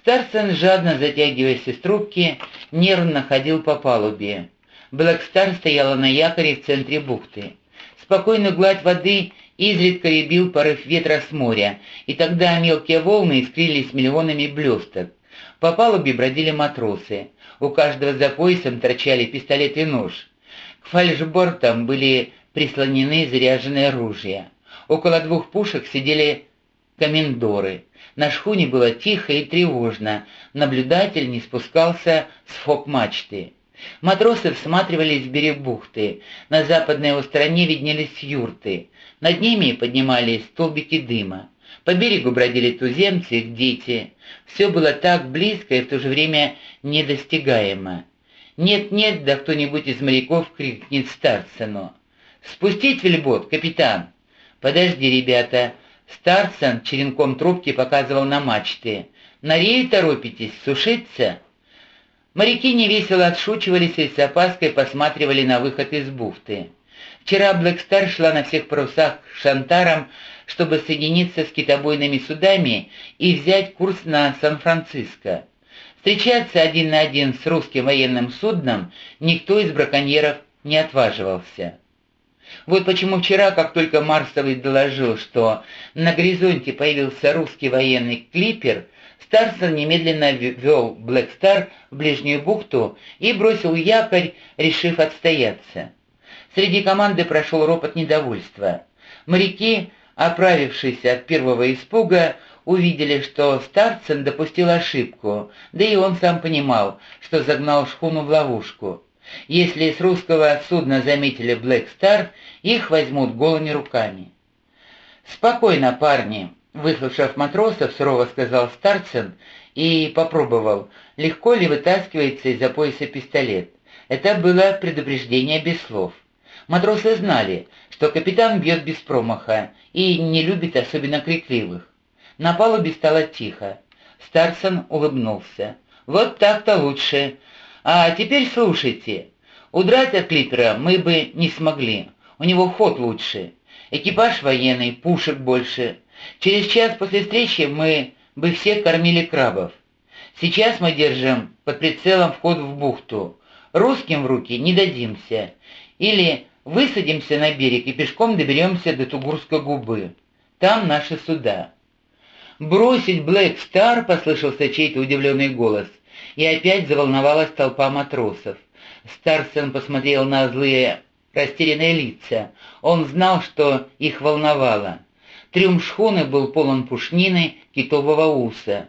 Старсон, жадно затягиваясь из трубки, нервно ходил по палубе. Блэкстар стояла на якоре в центре бухты. Спокойную гладь воды изредка ребил порыв ветра с моря, и тогда мелкие волны искрились миллионами блесток. По палубе бродили матросы. У каждого за поясом торчали пистолет и нож. К фальшбортам были прислонены заряженные ружья. Около двух пушек сидели комендоры. На шхуне было тихо и тревожно, наблюдатель не спускался с фок-мачты. Матросы всматривались в берег бухты. На западной его стороне виднелись юрты. Над ними поднимались столбики дыма. По берегу бродили туземцы, их дети. Все было так близко и в то же время недостигаемо. «Нет-нет, да кто-нибудь из моряков крикнет Старцену. «Спустить вельбот, капитан!» «Подожди, ребята!» Старцен черенком трубки показывал на мачты. «На рей торопитесь, сушиться?» Моряки невесело отшучивались и с опаской посматривали на выход из бухты. Вчера Блэкстар шла на всех парусах к Шантарам, чтобы соединиться с китобойными судами и взять курс на Сан-Франциско. Встречаться один на один с русским военным судном никто из браконьеров не отваживался. Вот почему вчера, как только Марсовый доложил, что на горизонте появился русский военный клипер, Старсон немедленно вел Блэк Стар в ближнюю бухту и бросил якорь, решив отстояться. Среди команды прошел ропот недовольства. Моряки, оправившись от первого испуга, увидели, что Старцен допустил ошибку, да и он сам понимал, что загнал шхуну в ловушку. Если с русского судна заметили Блэк Стар, их возьмут голыми руками. «Спокойно, парни», — выслушав матросов, сурово сказал Старцен и попробовал, легко ли вытаскивается из-за пояса пистолет. Это было предупреждение без слов. Матросы знали, что капитан бьет без промаха и не любит особенно крикливых. На палубе стало тихо. Старсон улыбнулся. «Вот так-то лучше. А теперь слушайте. Удрать от клипера мы бы не смогли. У него ход лучше. Экипаж военный, пушек больше. Через час после встречи мы бы все кормили крабов. Сейчас мы держим под прицелом вход в бухту. Русским в руки не дадимся. Или высадимся на берег и пешком доберемся до Тугурской губы. Там наши суда. «Бросить Блэк Стар!» — послышался чей-то удивленный голос и опять заволновалась толпа матросов. Старсон посмотрел на злые, растерянные лица. Он знал, что их волновало. Трюм шхуны был полон пушнины китового уса.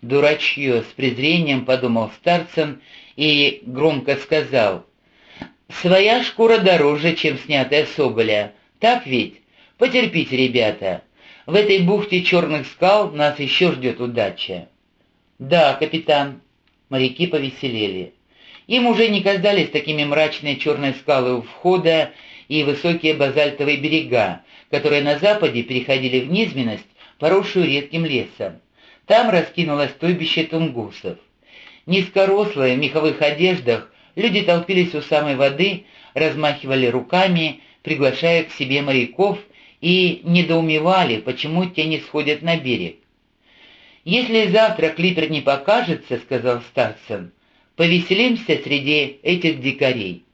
«Дурачье!» — с презрением подумал Старсон и громко сказал. «Своя шкура дороже, чем снятая соболя. Так ведь? Потерпите, ребята. В этой бухте черных скал нас еще ждет удача». «Да, капитан», Моряки повеселели. Им уже не казались такими мрачные черные скалы у входа и высокие базальтовые берега, которые на западе переходили в низменность, поросшую редким лесом. Там раскинулось стойбище тунгусов. Низкорослые в меховых одеждах люди толпились у самой воды, размахивали руками, приглашая к себе моряков, и недоумевали, почему те не сходят на берег. «Если завтра клипер не покажется, — сказал Статсон, — повеселимся среди этих дикарей».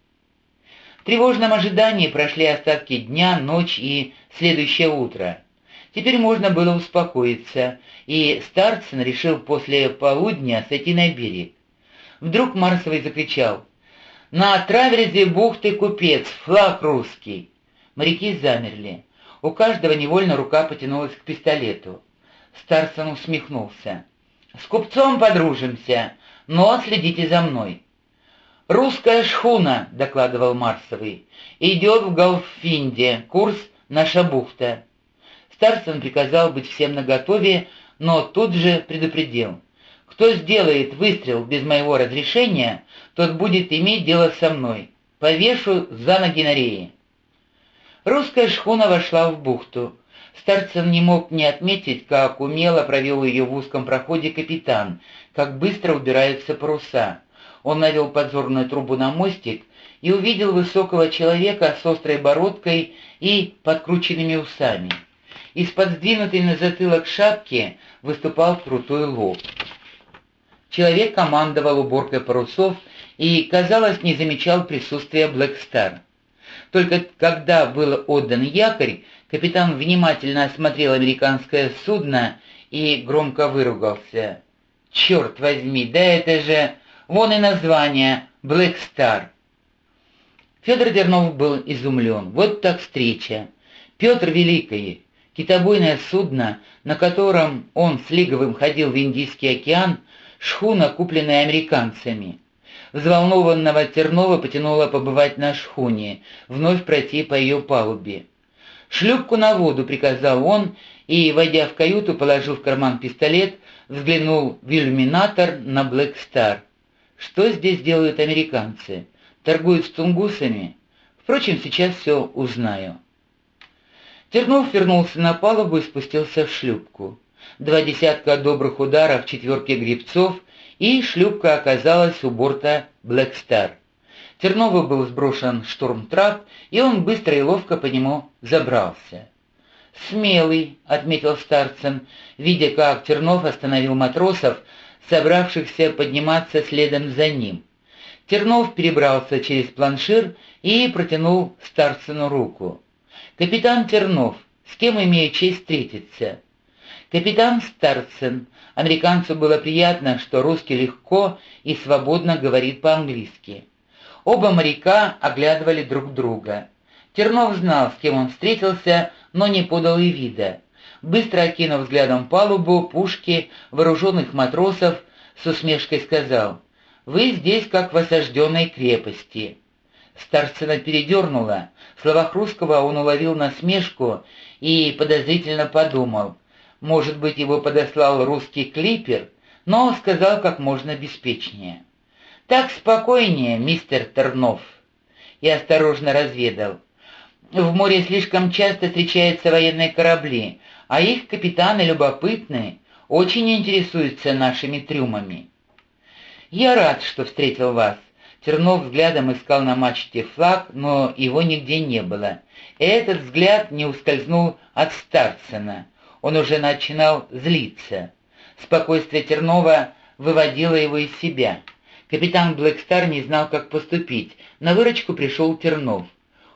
В тревожном ожидании прошли остатки дня, ночь и следующее утро. Теперь можно было успокоиться, и Старцин решил после полудня сойти на берег. Вдруг Марсовый закричал «На траверзе бухты купец, флаг русский!» Моряки замерли. У каждого невольно рука потянулась к пистолету. Старсон усмехнулся. «С купцом подружимся, но следите за мной». «Русская шхуна», — докладывал Марсовый, — «идет в Галфинде, курс наша бухта». Старсон приказал быть всем наготове, но тут же предупредил. «Кто сделает выстрел без моего разрешения, тот будет иметь дело со мной. Повешу за ноги на рее». Русская шхуна вошла в бухту. Старцев не мог не отметить, как умело провел ее в узком проходе капитан, как быстро убираются паруса. Он навел подзорную трубу на мостик и увидел высокого человека с острой бородкой и подкрученными усами. Из-под сдвинутой на затылок шапки выступал крутой лоб. Человек командовал уборкой парусов и, казалось, не замечал присутствия Блэк. Только когда был отдан якорь, капитан внимательно осмотрел американское судно и громко выругался. «Черт возьми, да это же... Вон и название «Блэк Стар». Федор Дернов был изумлен. Вот так встреча. Петр Великий, китобойное судно, на котором он с Лиговым ходил в Индийский океан, шхуна, купленная американцами. Взволнованного Тернова потянуло побывать на шхуне, вновь пройти по ее палубе. «Шлюпку на воду», — приказал он, и, войдя в каюту, положил в карман пистолет, взглянул в иллюминатор на Блэк Стар. Что здесь делают американцы? Торгуют с тунгусами? Впрочем, сейчас все узнаю. Тернов вернулся на палубу и спустился в шлюпку. Два десятка добрых ударов четверки грибцов, и шлюпка оказалась у борта Блэк Стар. Тернову был сброшен штурмтрап, и он быстро и ловко по нему забрался. «Смелый», — отметил Старцин, видя, как Тернов остановил матросов, собравшихся подниматься следом за ним. Тернов перебрался через планшир и протянул Старцину руку. «Капитан Тернов, с кем имею честь встретиться?» «Капитан Старцин». Американцу было приятно, что русский легко и свободно говорит по-английски. Оба моряка оглядывали друг друга. Тернов знал, с кем он встретился, но не подал и вида. Быстро окинув взглядом палубу, пушки, вооруженных матросов, с усмешкой сказал, «Вы здесь как в осажденной крепости». Старцина передернула. В словах русского он уловил насмешку и подозрительно подумал, может быть, его подослал русский клипер, но сказал как можно беспечнее. «Так спокойнее, мистер Тернов». И осторожно разведал. В море слишком часто встречаются военные корабли, а их капитаны любопытные, очень интересуются нашими трюмами. Я рад, что встретил вас. Тернов взглядом искал на мачте флаг, но его нигде не было. И этот взгляд не ускользнул от Старцена. Он уже начинал злиться. Спокойствие Тернова выводило его из себя. Капитан Блэкстар не знал, как поступить. На выручку пришел Тернов.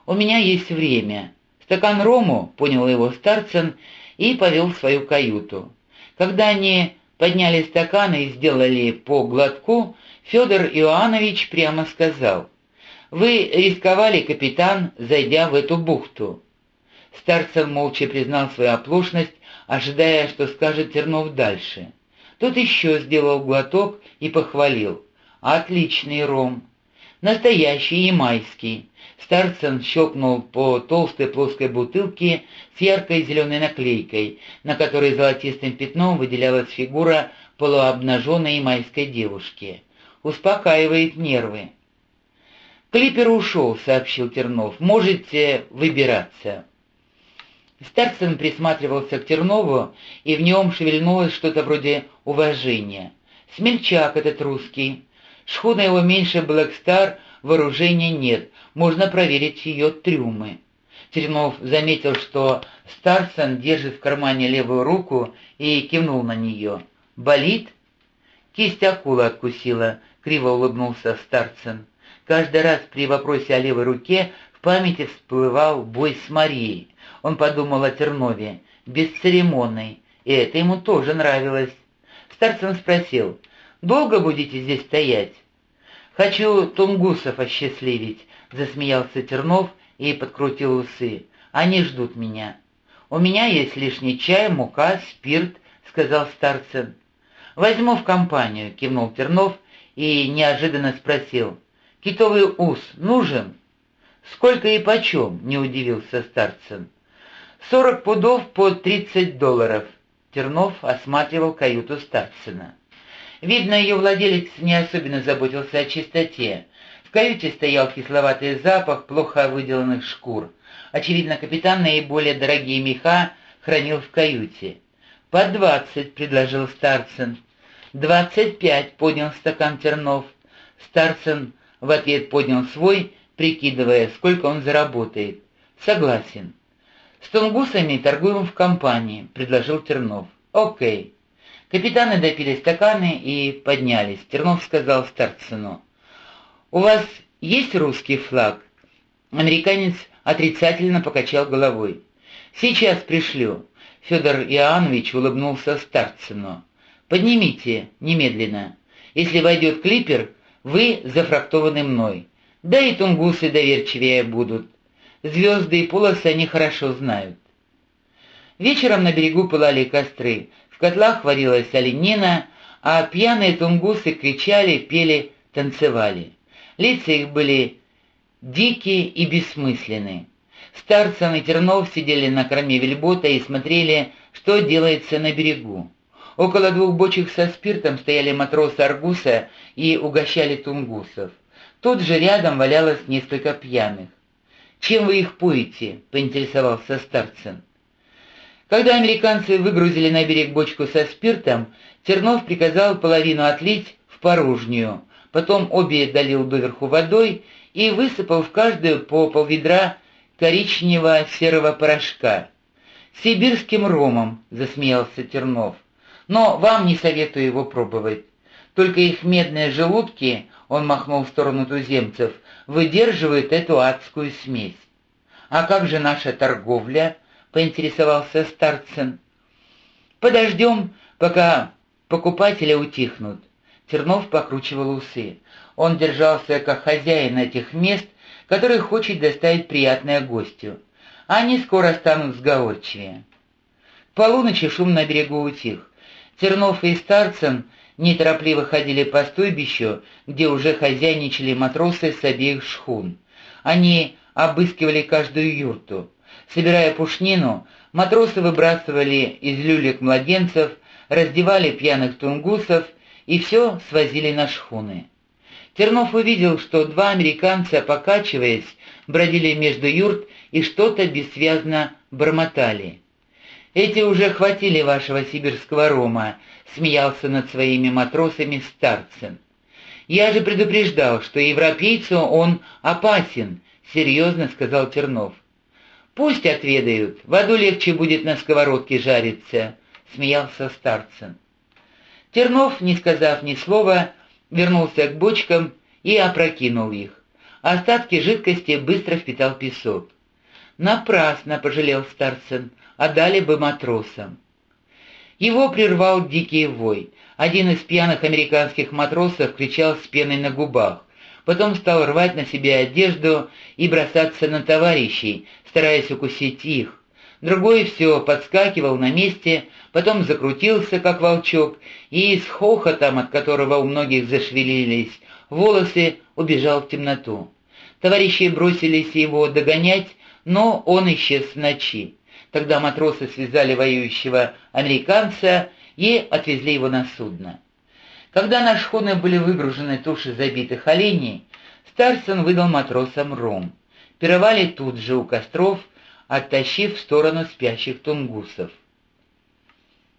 «У меня есть время». «Стакан рому», — понял его Старцин, и повел в свою каюту. Когда они подняли стаканы и сделали по глотку, Федор Иоаннович прямо сказал, «Вы рисковали, капитан, зайдя в эту бухту». Старцев молча признал свою оплошность, ожидая, что скажет Тернов дальше. Тот еще сделал глоток и похвалил. «Отличный ром. Настоящий ямайский. Старцен щелкнул по толстой плоской бутылке с яркой зеленой наклейкой, на которой золотистым пятном выделялась фигура полуобнаженной ямайской девушки. Успокаивает нервы. «Клипер ушел», — сообщил Тернов. «Можете выбираться». Старцин присматривался к Тернову, и в нем шевельнулось что-то вроде уважения. Смельчак этот русский. Шхуна его меньше Блэкстар, вооружения нет, можно проверить ее трюмы. Тернов заметил, что Старсон держит в кармане левую руку и кивнул на нее. «Болит?» «Кисть акулы откусила», — криво улыбнулся Старцин. Каждый раз при вопросе о левой руке в памяти всплывал бой с Марией. Он подумал о Тернове, бесцеремонный, и это ему тоже нравилось. Старцин спросил, «Долго будете здесь стоять?» «Хочу тунгусов осчастливить», — засмеялся Тернов и подкрутил усы. «Они ждут меня». «У меня есть лишний чай, мука, спирт», — сказал Старцин. «Возьму в компанию», — кивнул Тернов и неожиданно спросил. «Китовый ус нужен?» «Сколько и почем?» — не удивился Старцин. «Сорок пудов по тридцать долларов». Тернов осматривал каюту Старцина. Видно, ее владелец не особенно заботился о чистоте. В каюте стоял кисловатый запах плохо выделанных шкур. Очевидно, капитан наиболее дорогие меха хранил в каюте. «По двадцать», — предложил Старцин. «Двадцать пять», — поднял стакан Тернов. Старцин в ответ поднял свой, прикидывая, сколько он заработает. «Согласен». «С тунгусами торгуем в компании», — предложил Тернов. «Окей». Капитаны допили стаканы и поднялись. Тернов сказал Старцину, «У вас есть русский флаг?» Американец отрицательно покачал головой. «Сейчас пришлю». Федор Иоаннович улыбнулся Старцину. «Поднимите немедленно. Если войдет клипер, вы зафрактованы мной. Да и тунгусы доверчивее будут. Звезды и полосы они хорошо знают». Вечером на берегу пылали костры, в котлах варилась оленина, а пьяные тунгусы кричали, пели, танцевали. Лица их были дикие и бессмысленные. Старцев и Тернов сидели на корме вельбота и смотрели, что делается на берегу. Около двух бочек со спиртом стояли матросы Аргуса и угощали тунгусов. Тут же рядом валялось несколько пьяных. «Чем вы их поете?» — поинтересовался Старцин. Когда американцы выгрузили на берег бочку со спиртом, Тернов приказал половину отлить в порожнюю, потом обе долил доверху водой и высыпал в каждую по полведра коричнево-серого порошка. «Сибирским ромом», — засмеялся Тернов. «Но вам не советую его пробовать. Только их медные желудки, — он махнул в сторону туземцев, — выдерживают эту адскую смесь. А как же наша торговля?» Поинтересовался Старцин. «Подождем, пока покупатели утихнут». Тернов покручивал усы. Он держался как хозяин этих мест, который хочет доставить приятное гостю. Они скоро станут сговорчивее. К полуночи шум на берегу утих. Тернов и Старцин неторопливо ходили по стойбищу, где уже хозяйничали матросы с обеих шхун. Они обыскивали каждую юрту. Собирая пушнину, матросы выбрасывали из люлек младенцев, раздевали пьяных тунгусов и все свозили на шхуны. Тернов увидел, что два американца, покачиваясь, бродили между юрт и что-то бессвязно бормотали. «Эти уже хватили вашего сибирского рома», — смеялся над своими матросами Старцин. «Я же предупреждал, что европейцу он опасен», — серьезно сказал Тернов. «Пусть отведают, в аду легче будет на сковородке жариться», — смеялся Старцин. Тернов, не сказав ни слова, вернулся к бочкам и опрокинул их. Остатки жидкости быстро впитал песок. Напрасно пожалел Старцин, отдали бы матросам. Его прервал дикий вой. Один из пьяных американских матросов кричал с пеной на губах. Потом стал рвать на себе одежду и бросаться на товарищей, стараясь укусить их. Другой все подскакивал на месте, потом закрутился, как волчок, и с хохотом, от которого у многих зашевелились волосы, убежал в темноту. Товарищи бросились его догонять, но он исчез в ночи. Тогда матросы связали воюющего американца и отвезли его на судно. Когда на шхуны были выгружены туши забитых оленей, Старсон выдал матросам ром. Пировали тут же у костров, оттащив в сторону спящих тунгусов.